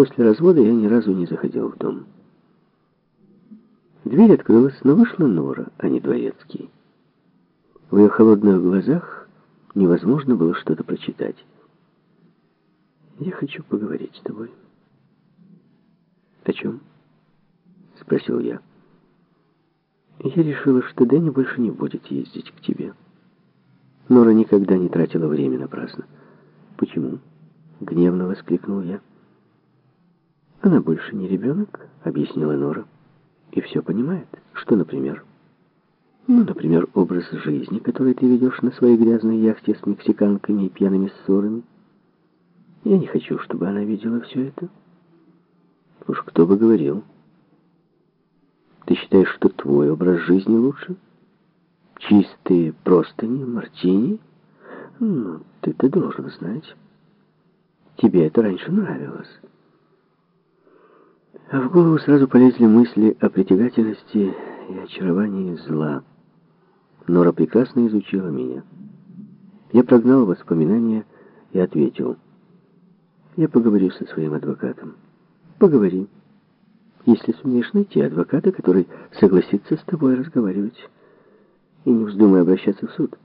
после развода я ни разу не заходил в дом. Дверь открылась, но вышла Нора, а не Дворецкий. В ее холодных глазах невозможно было что-то прочитать. «Я хочу поговорить с тобой». «О чем?» — спросил я. «Я решила, что Дэнни больше не будет ездить к тебе». Нора никогда не тратила время напрасно. «Почему?» — гневно воскликнул я. «Она больше не ребенок», — объяснила Нора. «И все понимает. Что, например?» «Ну, например, образ жизни, который ты ведешь на своей грязной яхте с мексиканками и пьяными ссорами. Я не хочу, чтобы она видела все это. Уж кто бы говорил. Ты считаешь, что твой образ жизни лучше?» Чистые простыни, мартини? Ну, ты-то должен знать. Тебе это раньше нравилось. А в голову сразу полезли мысли о притягательности и очаровании зла. Нора прекрасно изучила меня. Я прогнал воспоминания и ответил. Я поговорю со своим адвокатом. Поговори. Если сумеешь найти адвоката, который согласится с тобой разговаривать. И не вздумай обращаться в суд.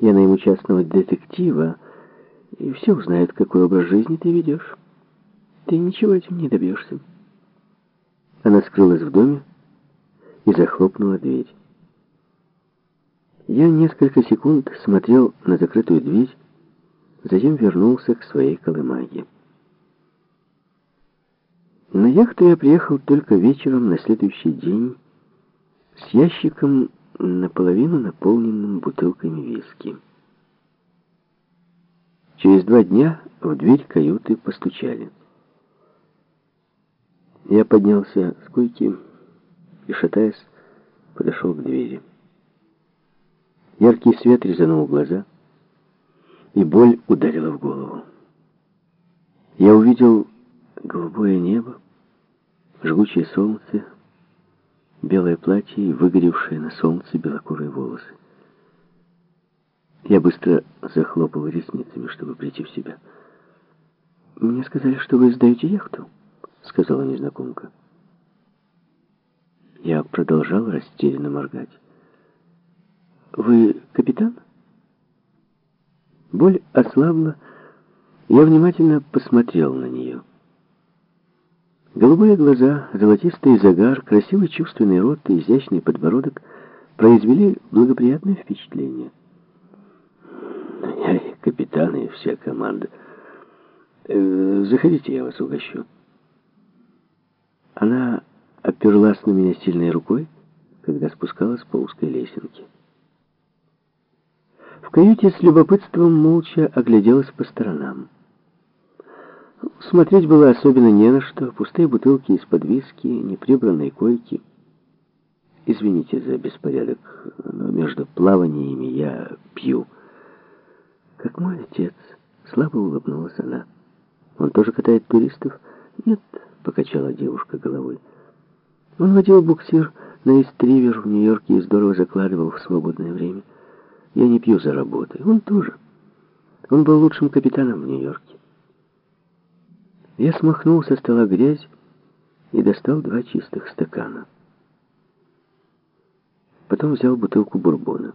Я найму частного детектива, и все узнают, какой образ жизни ты ведешь. Ты ничего этим не добьешься. Она скрылась в доме и захлопнула дверь. Я несколько секунд смотрел на закрытую дверь, затем вернулся к своей колымаге. На яхту я приехал только вечером на следующий день с ящиком наполовину наполненным бутылками виски. Через два дня в дверь каюты постучали. Я поднялся с койки и, шатаясь, подошел к двери. Яркий свет резанул глаза, и боль ударила в голову. Я увидел голубое небо, жгучее солнце, белое платье и выгоревшие на солнце белокурые волосы. Я быстро захлопал ресницами, чтобы прийти в себя. «Мне сказали, что вы сдаете яхту», — сказала незнакомка. Я продолжал растерянно моргать. «Вы капитан?» Боль ослабла, я внимательно посмотрел на нее. Голубые глаза, золотистый загар, красивый чувственный рот и изящный подбородок произвели благоприятное впечатление. Я и капитан, и вся команда. Э, заходите, я вас угощу. Она оперлась на меня сильной рукой, когда спускалась по узкой лесенке. В каюте с любопытством молча огляделась по сторонам. Смотреть было особенно не на что. Пустые бутылки из-под виски, неприбранные койки. Извините за беспорядок, но между плаваниями я пью. Как мой отец. Слабо улыбнулась она. Он тоже катает туристов? Нет, покачала девушка головой. Он водил буксир на эстривер в Нью-Йорке и здорово закладывал в свободное время. Я не пью за работой. Он тоже. Он был лучшим капитаном в Нью-Йорке. Я смахнул со стола грязь и достал два чистых стакана. Потом взял бутылку бурбона.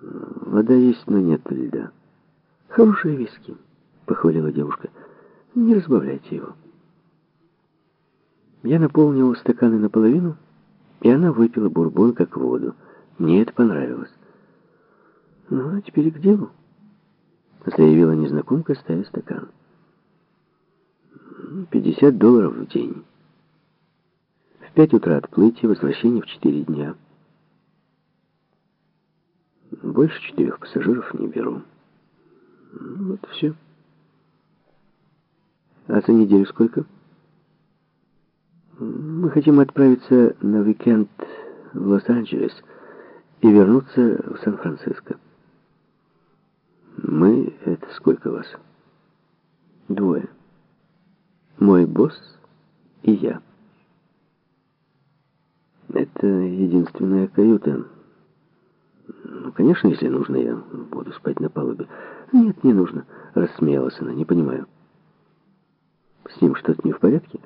Вода есть, но нет льда. Хорошие виски, похвалила девушка. Не разбавляйте его. Я наполнил стаканы наполовину, и она выпила бурбон как воду. Мне это понравилось. «Ну, а теперь к делу», — заявила незнакомка, ставя стакан. 50 долларов в день. В 5 утра отплытие, возвращение в 4 дня. Больше четырех пассажиров не беру. Ну, вот все. А за неделю сколько? Мы хотим отправиться на уикенд в Лос-Анджелес и вернуться в Сан-Франциско. Мы... Это сколько вас? Двое. Мой босс и я. Это единственная каюта. Ну, конечно, если нужно, я буду спать на палубе. Нет, не нужно. Рассмеялась она, не понимаю. С ним что-то не в порядке?